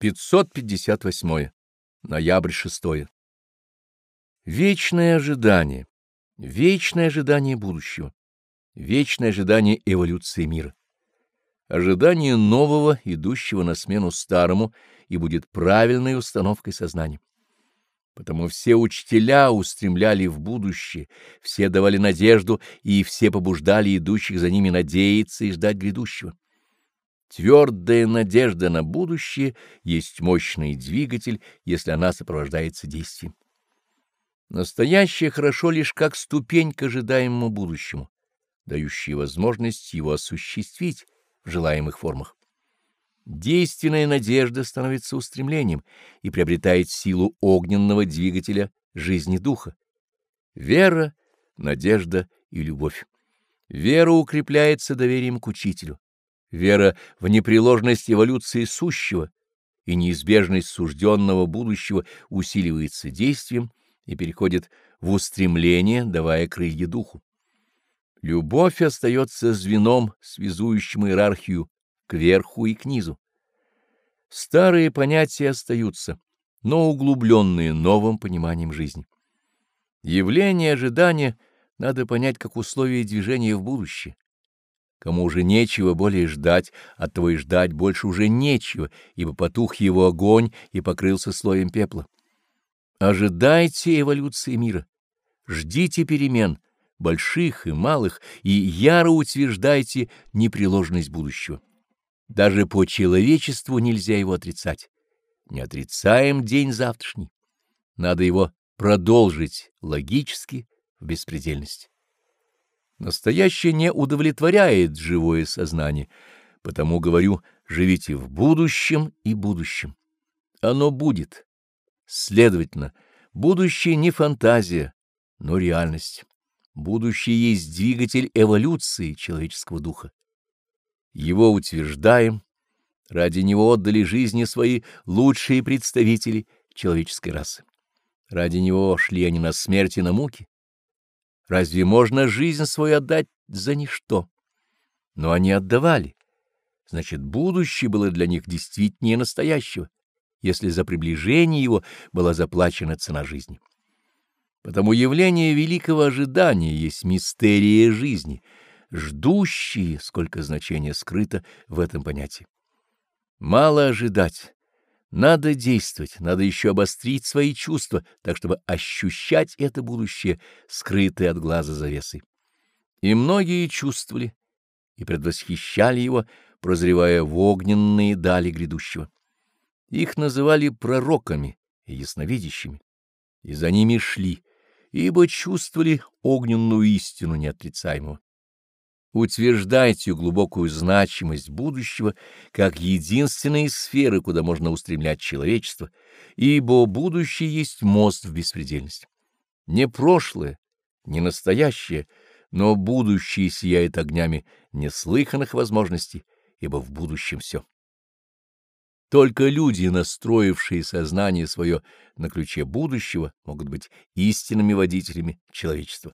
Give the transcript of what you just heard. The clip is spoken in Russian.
558. Ноябрь 6. Вечное ожидание, вечное ожидание будущего, вечное ожидание эволюции мира, ожидание нового, идущего на смену старому, и будет правильной установкой сознания. Потому все учителя устремляли в будущее, все давали надежду, и все побуждали идущих за ними надеяться и ждать грядущего. Твердая надежда на будущее есть мощный двигатель, если она сопровождается действием. Настоящее хорошо лишь как ступень к ожидаемому будущему, дающая возможность его осуществить в желаемых формах. Действенная надежда становится устремлением и приобретает силу огненного двигателя жизни духа. Вера, надежда и любовь. Вера укрепляется доверием к учителю вера в непреложность эволюции сущего и неизбежность сужденного будущего усиливается действием и переходит в устремление, давая крылья духу. Любовь остается звеном, связующим иерархию к верху и к низу. Старые понятия остаются, но углубленные новым пониманием жизни. Явление ожидания надо понять как условие движения в будущее Кому уже нечего более ждать, от того и ждать больше уже нечего, ибо потух его огонь и покрылся слоем пепла. Ожидайте эволюции мира, ждите перемен, больших и малых, и яро утверждайте непреложность будущего. Даже по человечеству нельзя его отрицать. Не отрицаем день завтрашний. Надо его продолжить логически в беспредельность. Настоящее не удовлетворяет живое сознание, потому говорю, живите в будущем и будущем. Оно будет. Следовательно, будущее не фантазия, но реальность. Будущее есть двигатель эволюции человеческого духа. Его утверждаем, ради него отдали жизни свои лучшие представители человеческой расы. Ради него шли они на смерть и на муки. Разве можно жизнь свою отдать за ничто? Но они отдавали. Значит, будущее было для них действительнее настоящего, если за приближение его была заплачена цена жизни. Потому явление великого ожидания есть мистерия жизни, ждущие, сколько значения скрыто в этом понятии. Мало ожидать, надо действовать, надо еще обострить свои чувства, так чтобы ощущать это будущее, скрытое от глаза завесой. И многие чувствовали и предвосхищали его, прозревая в огненные дали грядущего. Их называли пророками и ясновидящими, и за ними шли, ибо чувствовали огненную истину неотрицаемого. Утверждайте глубокую значимость будущего как единственной сферы, куда можно устремлять человечество, ибо будущее есть мост в беспредельность. Не прошлое, не настоящее, но будущее сияет огнями неслыханных возможностей, ибо в будущем все. Только люди, настроившие сознание свое на ключе будущего, могут быть истинными водителями человечества.